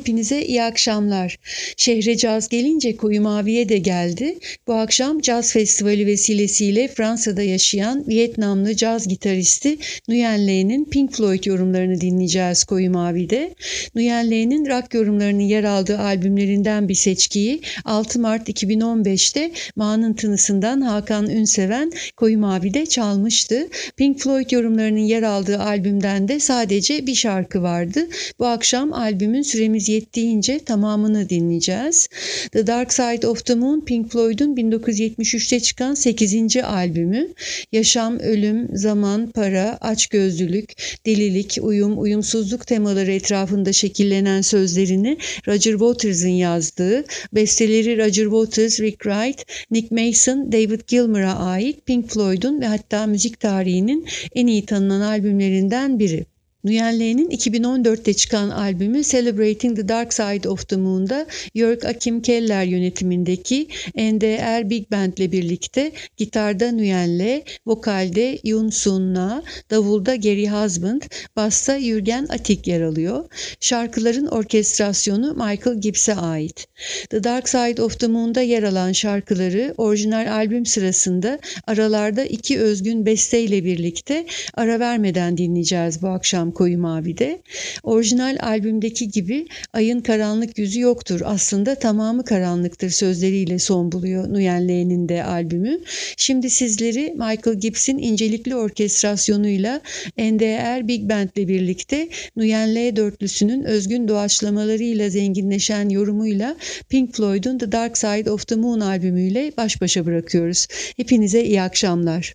hepinize iyi akşamlar. Şehre caz gelince Koyu Mavi'ye de geldi. Bu akşam caz festivali vesilesiyle Fransa'da yaşayan Vietnamlı caz gitaristi Nguyen Le'nin Pink Floyd yorumlarını dinleyeceğiz Koyu Mavi'de. Nguyen Le'nin rock yorumlarının yer aldığı albümlerinden bir seçkiyi 6 Mart 2015'te Ma'nın tınısından Hakan Ünseven Koyu Mavi'de çalmıştı. Pink Floyd yorumlarının yer aldığı albümden de sadece bir şarkı vardı. Bu akşam albümün süremiz yettiğince tamamını dinleyeceğiz. The Dark Side of the Moon Pink Floyd'un 1973'te çıkan 8. albümü. Yaşam, ölüm, zaman, para, açgözlülük, delilik, uyum, uyumsuzluk temaları etrafında şekillenen sözlerini Roger Waters'ın yazdığı, besteleri Roger Waters, Rick Wright, Nick Mason, David Gilmour'a ait Pink Floyd'un ve hatta müzik tarihinin en iyi tanınan albümlerinden biri. Nguyen Le'nin 2014'te çıkan albümü Celebrating the Dark Side of the Moon'da Jörg Akim Keller yönetimindeki NDR Big Band ile birlikte gitarda Nguyen Le, vokalde Yun Sun Na, davulda Gary Husband, basta Jürgen Atik yer alıyor. Şarkıların orkestrasyonu Michael Gibbs'e ait. The Dark Side of the Moon'da yer alan şarkıları orijinal albüm sırasında aralarda iki özgün besteyle birlikte ara vermeden dinleyeceğiz bu akşam Koyu Mavi'de. Orijinal albümdeki gibi ayın karanlık yüzü yoktur. Aslında tamamı karanlıktır sözleriyle son buluyor Nguyen Le'nin de albümü. Şimdi sizleri Michael Gibbs'in incelikli orkestrasyonuyla NDR Big Band ile birlikte Nguyen Le dörtlüsünün özgün doğaçlamalarıyla zenginleşen yorumuyla Pink Floyd'un The Dark Side of the Moon albümüyle baş başa bırakıyoruz. Hepinize iyi akşamlar.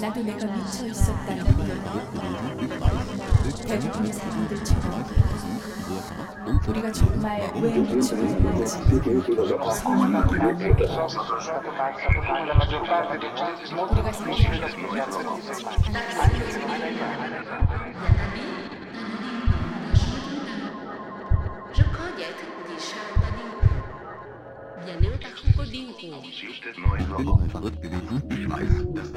나도 내가 미쳐 있었다는 걸 대부분의 사람들처럼 우리가 정말 왜 미치고 있는지 우리가 생각 Ich bin verrückt gewesen, ich weiß. Das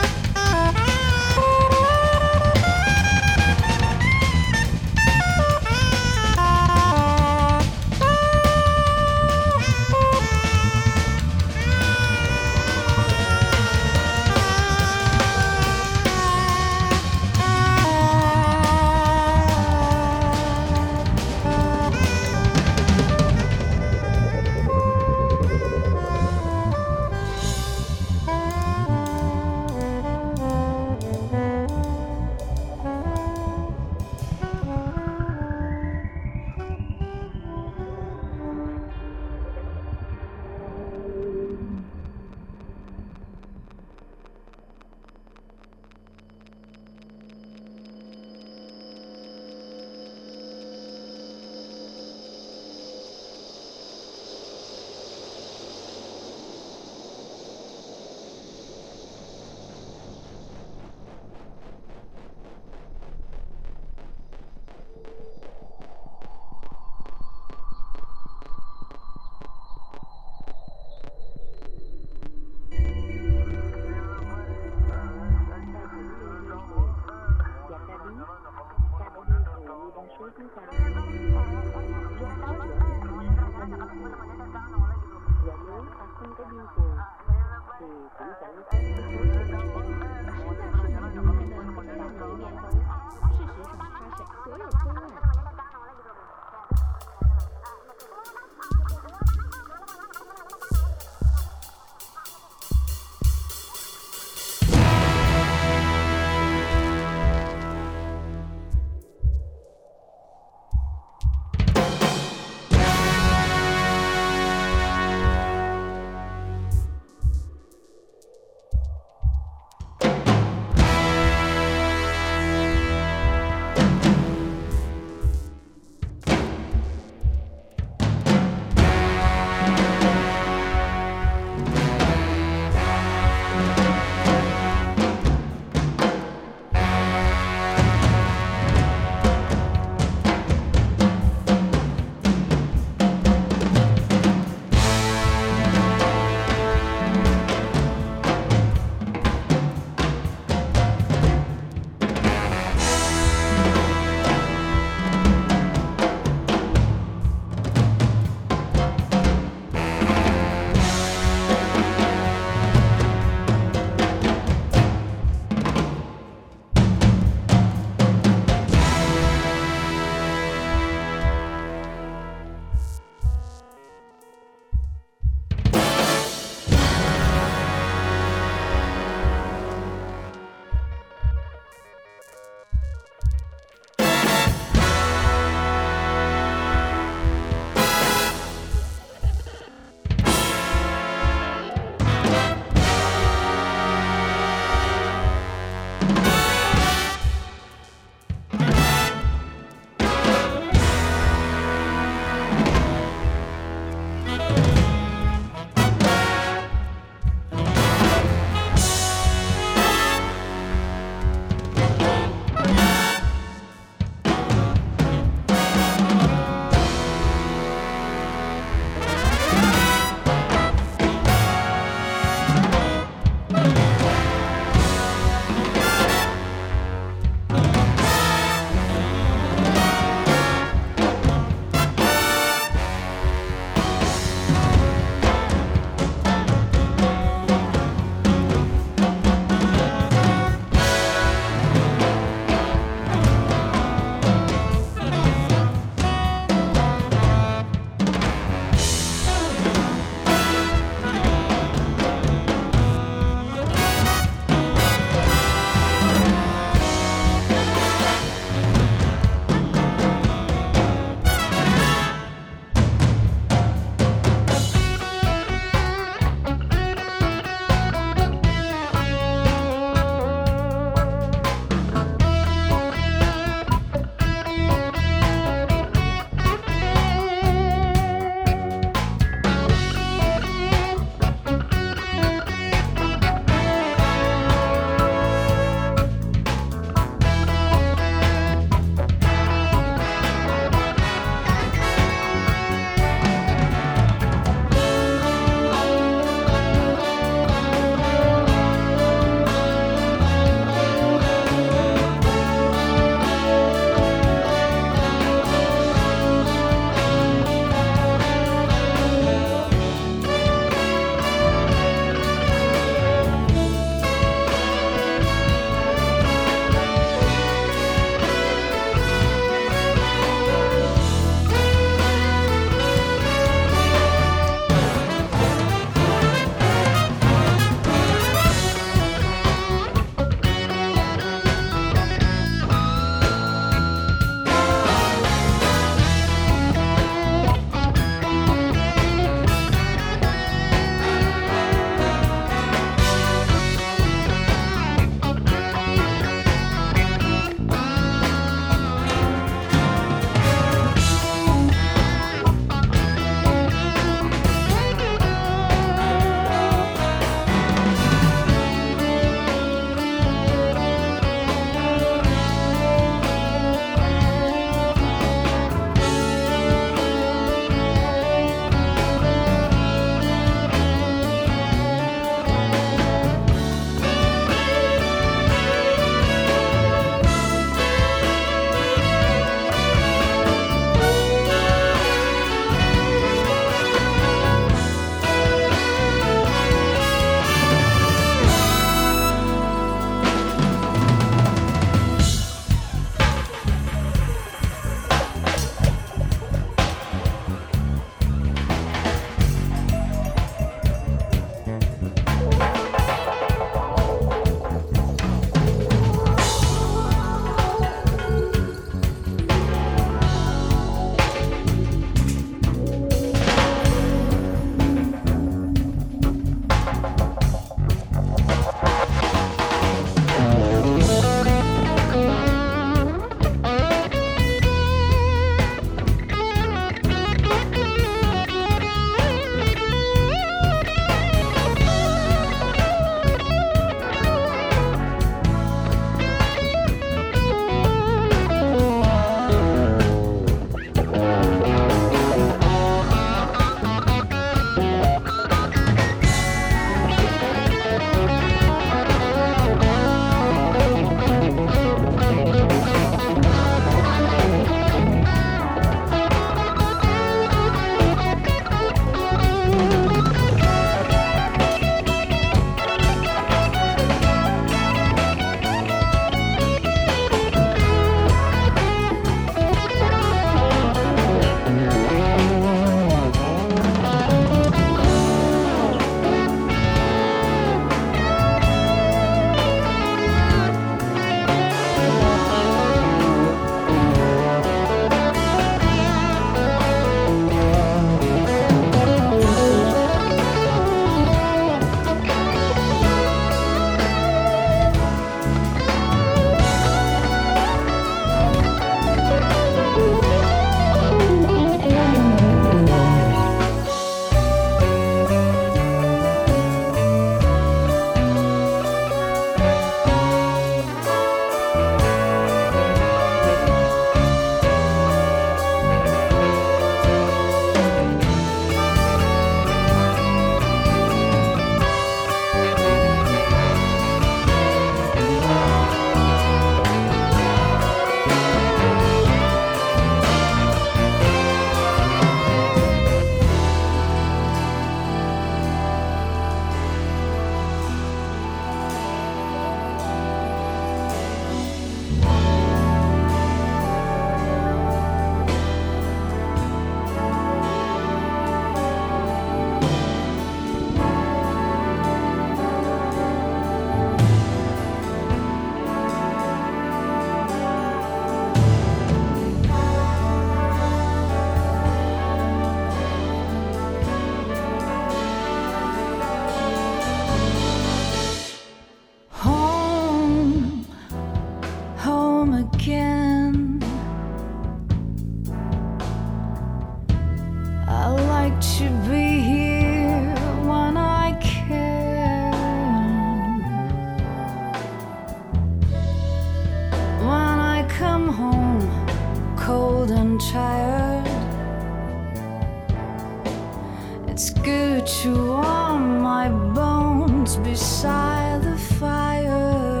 It's good to warm my bones beside the fire.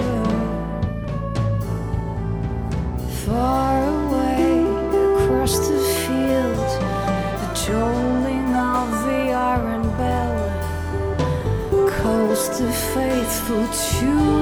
Far away across the field, the tolling of the iron bell calls the faithful to